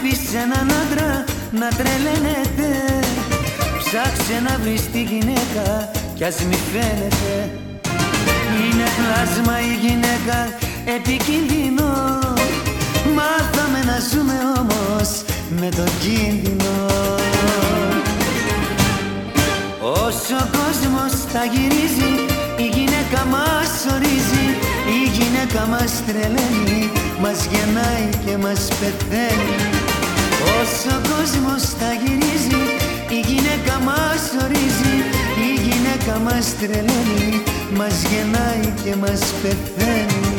βρεις έναν άντρα να τρελαίνεται Ψάξε να βρεις τη γυναίκα κι ας μη φαίνεται. Είναι πλάσμα η γυναίκα επικίνδυνο. Μάθαμε να ζούμε όμως με το κίνδυνο. Όσο ο κόσμος θα γυρίζει η γυναίκα μας ορίζει η γυναίκα μας τρελαίνει μας γεννάει και μας πεθαίνει. Όσο ο κόσμος θα γυρίζει η γυναίκα μας ορίζει. Η γυναίκα μας τρελαίνει μας γεννάει και μας πεθαίνει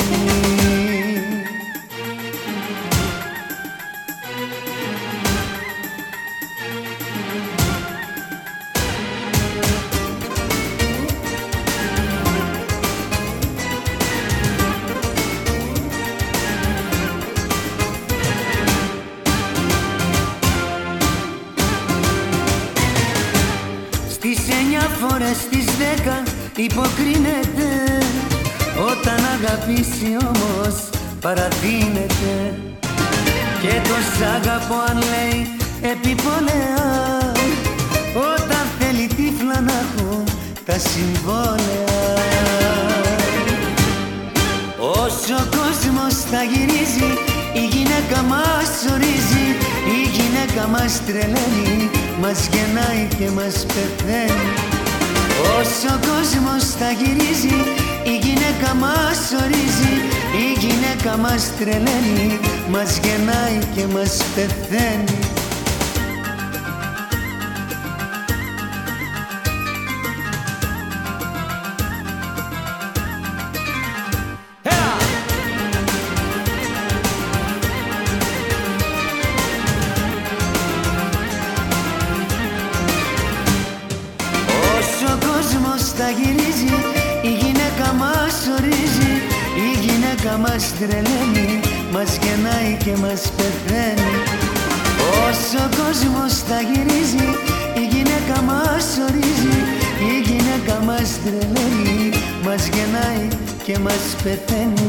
Στις εννιά φορές τις δέκα υποκρίνεται. Όταν αγαπήσει όμως παραδίνεται Και το σ' αγαπώ αν λέει επιπολέα. Όταν θέλει τύφλα να έχουν τα συμβόλαια. Όσο ο κόσμος θα γυρίζει η γυναίκα μας ορίζει η γυναίκα μας τρελαίνει μας γεννάει και μας πεθαίνει. Όσο ο κόσμος θα γυρίζει η γυναίκα μας ορίζει η γυναίκα μας τρελαίνει μας γεννάει και μας πεθαίνει κόσμος θα γυρίζει. Η γυναίκα μας ορίζει. Η γυναίκα μας τρελαίνει. Μας γεννάει και μας πεθαίνει. Όσο ο κόσμος θα γυρίζει η γυναίκα μας ορίζει. Η γυναίκα μας τρελαίνει. Μας γεννάει και μας πεθαίνει